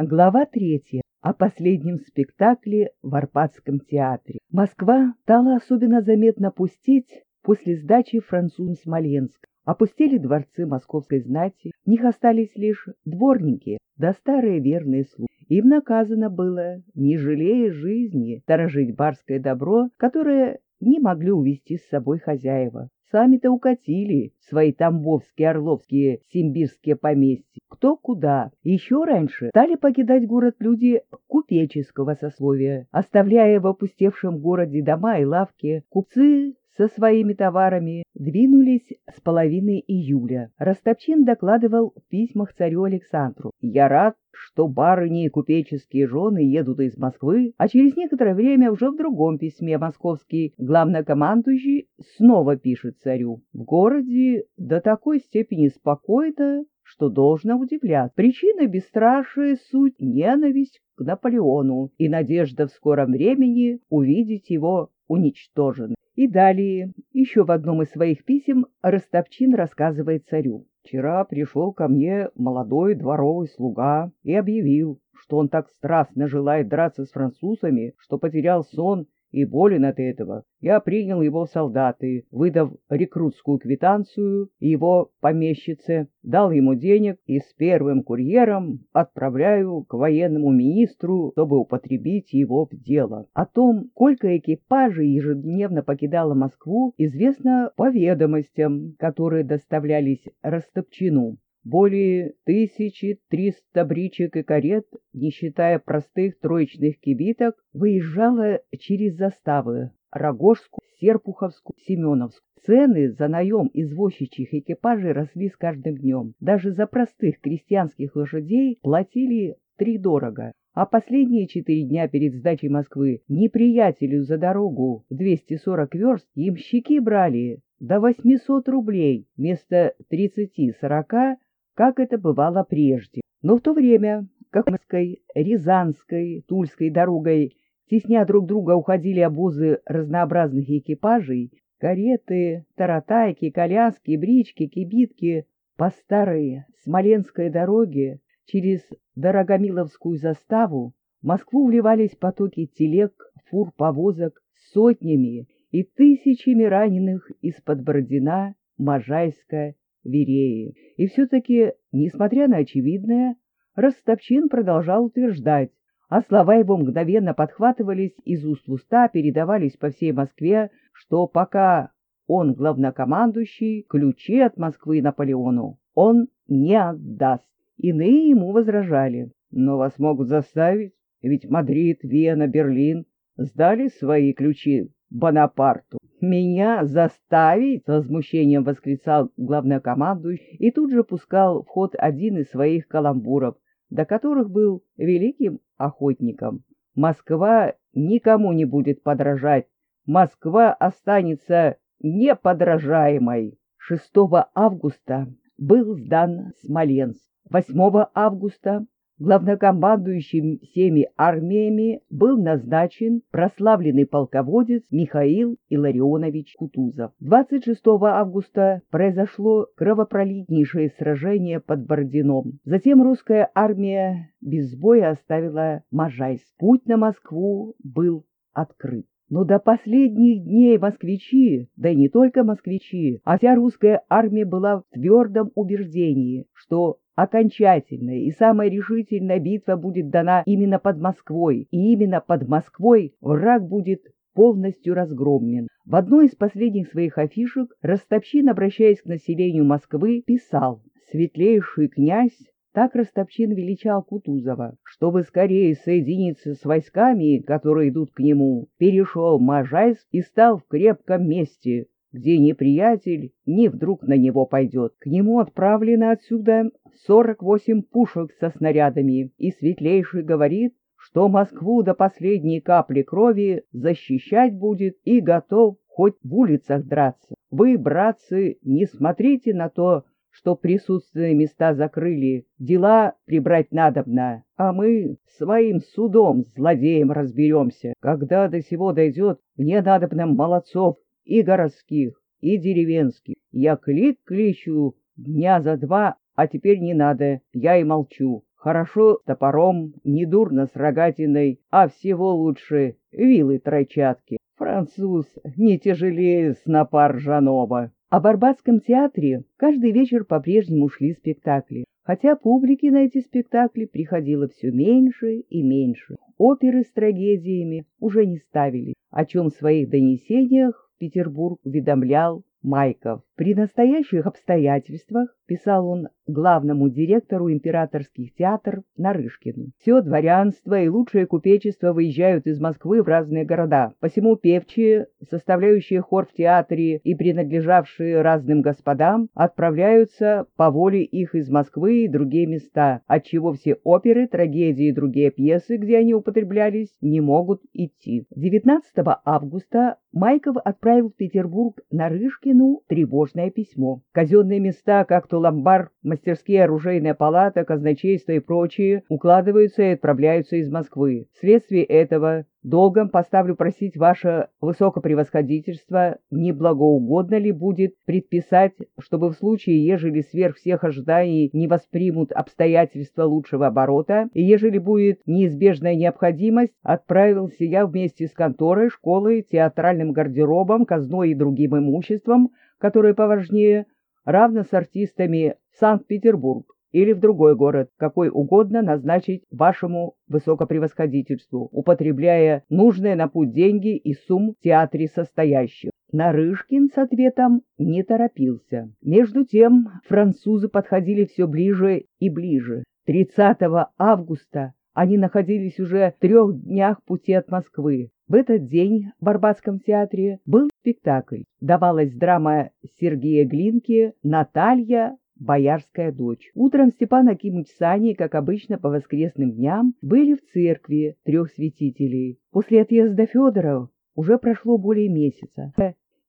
Глава третья. О последнем спектакле в Арпатском театре. Москва стала особенно заметно пустеть после сдачи французом Смоленск. Опустили дворцы московской знати, в них остались лишь дворники да старые верные слуги. Им наказано было, не жалея жизни, сторожить барское добро, которое не могли увести с собой хозяева. Сами-то укатили свои тамбовские, орловские, симбирские поместья. Кто куда. Еще раньше стали покидать город люди купеческого сословия. Оставляя в опустевшем городе дома и лавки, купцы со своими товарами двинулись с половины июля. Ростопчин докладывал в письмах царю Александру. «Я рад, что барыни и купеческие жены едут из Москвы, а через некоторое время уже в другом письме московский главнокомандующий снова пишет царю. В городе до такой степени спокойно, что должно удивляться. Причина бесстрашия — суть ненависть к Наполеону и надежда в скором времени увидеть его уничтоженным. И далее, еще в одном из своих писем, Ростовчин рассказывает царю. «Вчера пришел ко мне молодой дворовый слуга и объявил, что он так страстно желает драться с французами, что потерял сон и болен от этого. Я принял его в солдаты, выдав рекрутскую квитанцию его помещице, дал ему денег и с первым курьером отправляю к военному министру, чтобы употребить его в дело. О том, сколько экипажей ежедневно покидало Москву, известно по ведомостям, которые доставлялись Растопчину более 1300 бричек и карет, не считая простых троечных кибиток, выезжало через заставы Рогожскую, Серпуховскую, Семеновскую. Цены за наем извозчичьих экипажей росли с каждым днем. Даже за простых крестьянских лошадей платили втридорого. А последние четыре дня перед сдачей Москвы неприятелю за дорогу в 240 верст ямщики брали до 800 рублей вместо 30-40 как это бывало прежде. Но в то время, как Морской, Рязанской, Тульской дорогой, тесня друг друга, уходили обозы разнообразных экипажей, кареты, таратайки, коляски, брички, кибитки, по старой Смоленской дороге через Дорогомиловскую заставу в Москву вливались потоки телег, фур, повозок сотнями и тысячами раненых из-под Бородина, Можайска Вереи. И все-таки, несмотря на очевидное, Ростовчин продолжал утверждать, а слова его мгновенно подхватывались из уст в уста, передавались по всей Москве, что пока он главнокомандующий, ключи от Москвы Наполеону он не отдаст. Иные ему возражали. Но вас могут заставить, ведь Мадрид, Вена, Берлин сдали свои ключи Бонапарту. «Меня заставить?» — возмущением восклицал главнокомандующий и тут же пускал в ход один из своих каламбуров, до которых был великим охотником. «Москва никому не будет подражать. Москва останется неподражаемой». 6 августа был сдан Смоленск. 8 августа Главнокомандующим всеми армиями был назначен прославленный полководец Михаил Илларионович Кутузов. 26 августа произошло кровопролитнейшее сражение под Бородином. Затем русская армия без боя оставила Можайск. Путь на Москву был открыт. Но до последних дней москвичи, да и не только москвичи, а вся русская армия была в твердом убеждении, что окончательная и самая решительная битва будет дана именно под Москвой, и именно под Москвой враг будет полностью разгромлен. В одной из последних своих афишек Ростопчин, обращаясь к населению Москвы, писал «Светлейший князь так Ростопчин величал Кутузова, чтобы скорее соединиться с войсками, которые идут к нему, перешел Можайск и стал в крепком месте, где неприятель не вдруг на него пойдет. К нему отправлено отсюда сорок восемь пушек со снарядами, и Светлейший говорит, что Москву до последней капли крови защищать будет и готов хоть в улицах драться. Вы, братцы, не смотрите на то, что присутственные места закрыли, дела прибрать надобно, а мы своим судом злодеем разберемся. Когда до сего дойдет, мне надобно молодцов и городских, и деревенских. Я клик кличу дня за два, а теперь не надо, я и молчу. Хорошо топором, недурно с рогатиной, а всего лучше вилы тройчатки. Француз не тяжелее снопа ржаного. А в Арбатском театре каждый вечер по-прежнему шли спектакли, хотя публики на эти спектакли приходило все меньше и меньше. Оперы с трагедиями уже не ставили, о чем в своих донесениях Петербург уведомлял Майков. При настоящих обстоятельствах, писал он главному директору императорских театров Нарышкину, все дворянство и лучшее купечество выезжают из Москвы в разные города. Посему певчие, составляющие хор в театре и принадлежавшие разным господам, отправляются по воле их из Москвы и другие места, отчего все оперы, трагедии и другие пьесы, где они употреблялись, не могут идти. 19 августа Майков отправил в Петербург Нарышкину тревожное письмо. Казенные места, как то ломбар, мастерские оружейная палата, казначейство и прочие, укладываются и отправляются из Москвы. Вследствие этого долгом поставлю просить ваше высокопревосходительство, не благоугодно ли будет предписать, чтобы в случае, ежели сверх всех ожиданий не воспримут обстоятельства лучшего оборота, и ежели будет неизбежная необходимость, отправился я вместе с конторой, школой, театральным гардеробом, казной и другим имуществом, которое поважнее, равно с артистами в Санкт-Петербург или в другой город, какой угодно назначить вашему высокопревосходительству, употребляя нужные на путь деньги и сумм в театре состоящих. Нарышкин с ответом не торопился. Между тем французы подходили все ближе и ближе. 30 августа они находились уже в трех днях пути от Москвы. В этот день в Арбатском театре был спектакль. Давалась драма Сергея Глинки «Наталья боярская дочь. Утром Степан Акимыч с Аней, как обычно по воскресным дням, были в церкви трех святителей. После отъезда Федора уже прошло более месяца.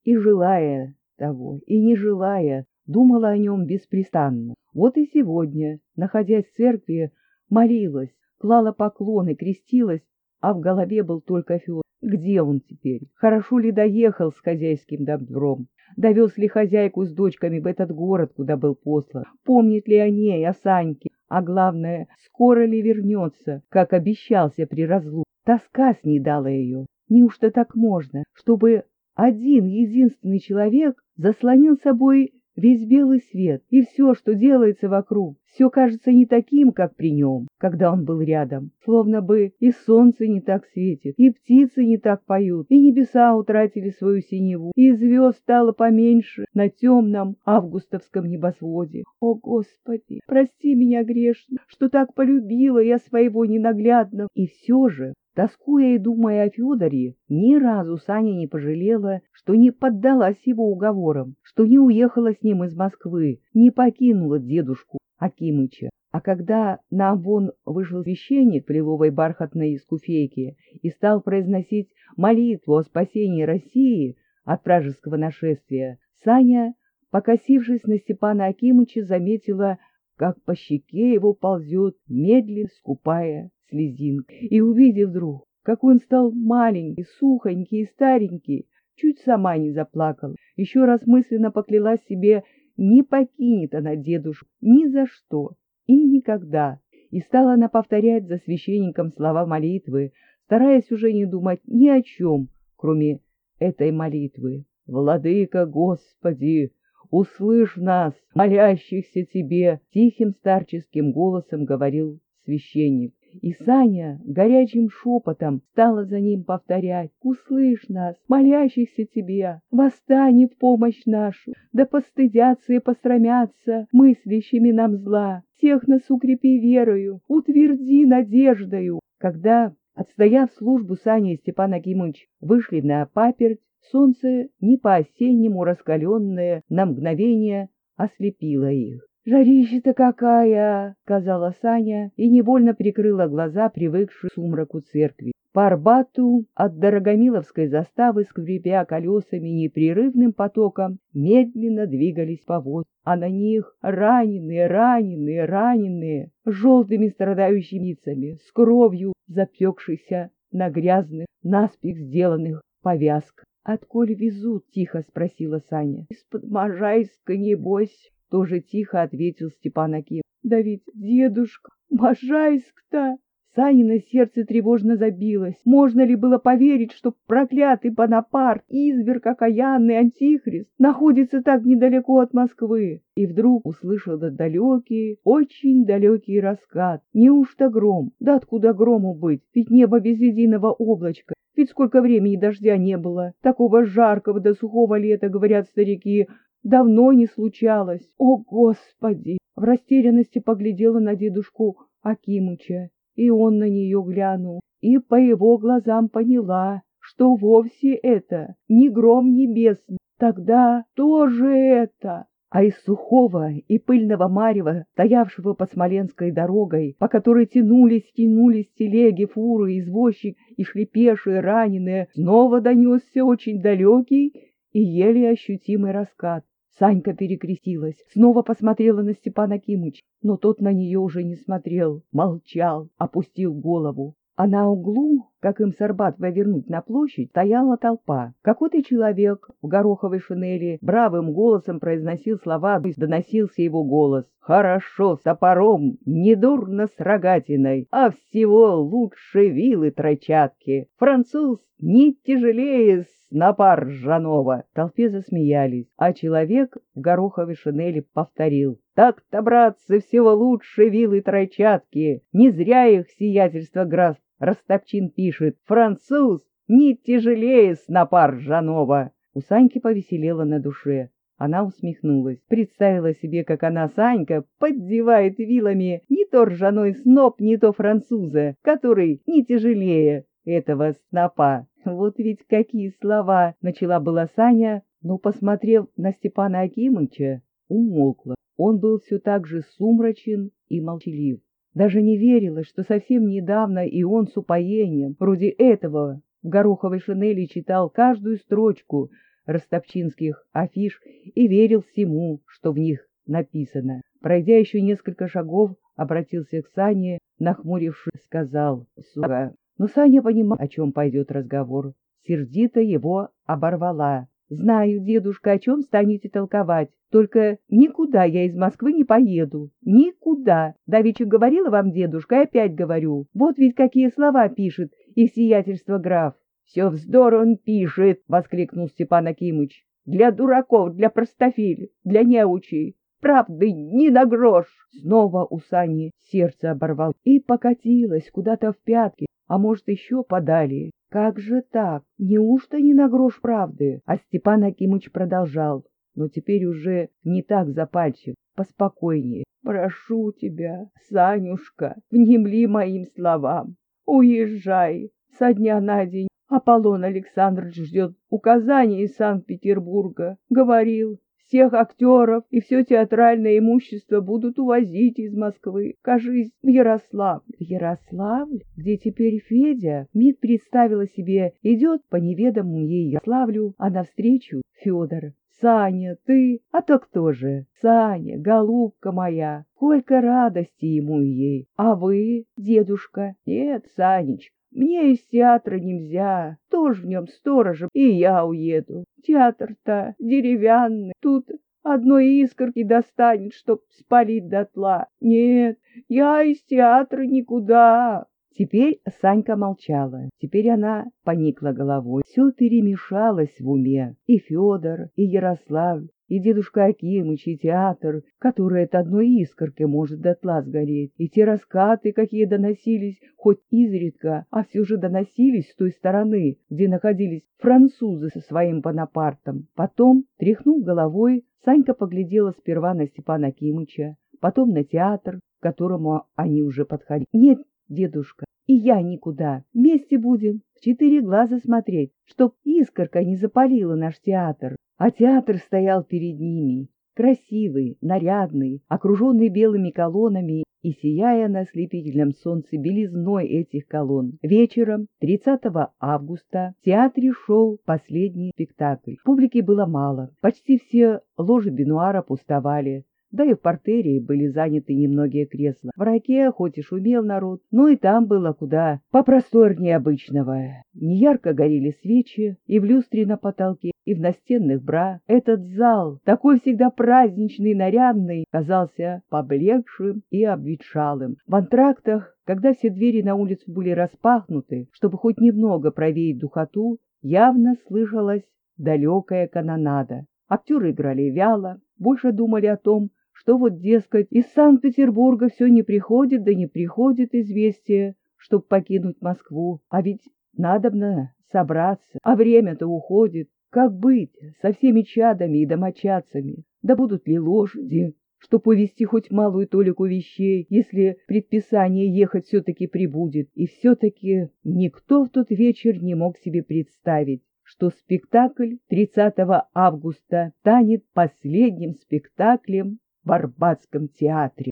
И желая того, и не желая, думала о нем беспрестанно. Вот и сегодня, находясь в церкви, молилась, клала поклоны, крестилась, а в голове был только Федор. Где он теперь? Хорошо ли доехал с хозяйским добром? Довез ли хозяйку с дочками в этот город, куда был послан? Помнит ли о ней, о Саньке? А главное, скоро ли вернется, как обещался при разлуке? Тоска снедала ее. Неужто так можно, чтобы один единственный человек заслонил собой весь белый свет, и все, что делается вокруг, все кажется не таким, как при нем, когда он был рядом. Словно бы и солнце не так светит, и птицы не так поют, и небеса утратили свою синеву, и звезд стало поменьше на темном августовском небосводе. О, Господи, прости меня грешно, что так полюбила я своего ненаглядного. И все же Тоскуя и думая о Федоре, ни разу Саня не пожалела, что не поддалась его уговорам, что не уехала с ним из Москвы, не покинула дедушку Акимыча. А когда на обон вышел священник в лиловой бархатной скуфейке и стал произносить молитву о спасении России от вражеского нашествия, Саня, покосившись на Степана Акимыча, заметила, как по щеке его ползет медленно скупая слезинка. И увидев вдруг, как он стал маленький, сухонький и старенький, чуть сама не заплакала. Еще раз мысленно поклялась себе, не покинет она дедушку ни за что и никогда. И стала она повторять за священником слова молитвы, стараясь уже не думать ни о чем, кроме этой молитвы. «Владыка Господи, услышь нас, молящихся Тебе!» Тихим старческим голосом говорил священник. И Саня горячим шепотом стала за ним повторять «Услышь нас, молящихся тебе, восстань в помощь нашу, да постыдятся и пострамятся мыслящими нам зла, всех нас укрепи верою, утверди надеждою». Когда, отстояв службу, Саня и Степан Акимович вышли на паперть, солнце не по-осеннему раскаленное на мгновение ослепило их. «Жарища-то какая!» — сказала Саня и невольно прикрыла глаза, привыкшую к сумраку церкви. По Арбату от Дорогомиловской заставы, скрипя колесами непрерывным потоком, медленно двигались повод, а на них раненые, раненые, раненые, желтыми страдающими лицами, с кровью запекшейся на грязных, наспех сделанных повязках. «Отколь везут?» — тихо спросила Саня. «Из-под Можайска, небось». Тоже тихо ответил Степан Аким. Да ведь дедушка Можайск-то! Санина сердце тревожно забилось. Можно ли было поверить, что проклятый Бонапарт, изверг окаянный антихрист, находится так недалеко от Москвы? И вдруг услышал далекий, очень далекий раскат. Неужто гром? Да откуда грому быть? Ведь небо без единого облачка. Ведь сколько времени дождя не было. Такого жаркого до сухого лета, говорят старики, давно не случалось. О, Господи! В растерянности поглядела на дедушку Акимыча и он на нее глянул, и по его глазам поняла, что вовсе это не гром небесный. Тогда тоже это. А из сухого и пыльного марева, стоявшего под Смоленской дорогой, по которой тянулись, тянулись телеги, фуры, извозчик и шрипевшие раненые, снова донесся очень далекий и еле ощутимый раскат. Санька перекрестилась, снова посмотрела на Степана Кимыч, но тот на нее уже не смотрел, молчал, опустил голову. А на углу, как им с Арбатова вернуть на площадь, стояла толпа. Какой-то человек в гороховой шинели бравым голосом произносил слова, доносился его голос. «Хорошо с топором, недурно с рогатиной, а всего лучше вилы тройчатки. Француз не тяжелее снопа ржаного!» Толпе засмеялись, а человек в гороховой шинели повторил. «Так-то, братцы, всего лучше вилы тройчатки! Не зря их сиятельство граф Ростопчин пишет. Француз не тяжелее снопа ржаного!» У Саньки повеселело на душе. Она усмехнулась, представила себе, как она, Санька, поддевает вилами не то ржаной сноп, не то француза, который не тяжелее этого снопа. Вот ведь какие слова! Начала была Саня, но, посмотрев на Степана Акимыча, умолкла. Он был все так же сумрачен и молчалив. Даже не верилось, что совсем недавно и он с упоением, вроде этого, в гороховой шинели читал каждую строчку ростопчинских афиш и верил всему, что в них написано. Пройдя еще несколько шагов, обратился к Сане, нахмурившись, сказал, «Сука, но Саня понимал, о чем пойдет разговор. Сердито его оборвала. «Знаю, дедушка, о чем станете толковать. Только никуда я из Москвы не поеду. Никуда. Давеча говорила вам дедушка, и опять говорю. Вот ведь какие слова пишет и сиятельство граф. «Все вздор он пишет!» — воскликнул Степан Акимыч. «Для дураков, для простофиль, для неучей. Правды ни на грош!» Снова у Сани сердце оборвал и покатилось куда-то в пятки а может, еще подали. Как же так? Неужто не на грош правды? А Степан Акимыч продолжал, но теперь уже не так запальчив, поспокойнее. Прошу тебя, Санюшка, внемли моим словам. Уезжай со дня на день. Аполлон Александрович ждет указаний из Санкт-Петербурга. Говорил, всех актеров и все театральное имущество будут увозить из Москвы. Кажись, в Ярославль. Ярославль? Где теперь Федя? Миг представила себе, идет по неведомому ей Ярославлю, а навстречу Федор. Саня, ты? А то кто же? Саня, голубка моя, сколько радости ему и ей. А вы, дедушка? Нет, Санечка, мне из театра нельзя, тоже в нем сторожем, и я уеду. Театр-то деревянный, тут одной искорки достанет, чтоб спалить дотла. Нет, я из театра никуда. Теперь Санька молчала. Теперь она поникла головой. Все перемешалось в уме. И Федор, и Ярослав, и дедушка Акимыч, и театр, который от одной искорки может дотла сгореть, и те раскаты, какие доносились, хоть изредка, а все же доносились с той стороны, где находились французы со своим Бонапартом. Потом, тряхнув головой, Санька поглядела сперва на Степана Акимыча, потом на театр, к которому они уже подходили. «Нет, дедушка, и я никуда. Вместе будем, в четыре глаза смотреть, чтоб искорка не запалила наш театр. А театр стоял перед ними, красивый, нарядный, окруженный белыми колоннами и сияя на ослепительном солнце белизной этих колонн. Вечером, 30 августа, в театре шел последний спектакль. Публики было мало, почти все ложи Бенуара пустовали да и в портере были заняты немногие кресла. В раке хоть и шумел народ, но и там было куда попросторнее обычного. Неярко горели свечи, и в люстре на потолке, и в настенных бра. Этот зал, такой всегда праздничный и нарядный, казался поблекшим и обветшалым. В антрактах, когда все двери на улицу были распахнуты, чтобы хоть немного провеять духоту, явно слышалась далекая канонада. Актеры играли вяло, больше думали о том, что вот, дескать, из Санкт-Петербурга все не приходит, да не приходит известие, чтоб покинуть Москву. А ведь надобно собраться, а время-то уходит. Как быть со всеми чадами и домочадцами? Да будут ли лошади, чтоб увезти хоть малую толику вещей, если предписание ехать все-таки прибудет? И все-таки никто в тот вечер не мог себе представить, что спектакль 30 августа станет последним спектаклем в Арбатском театре.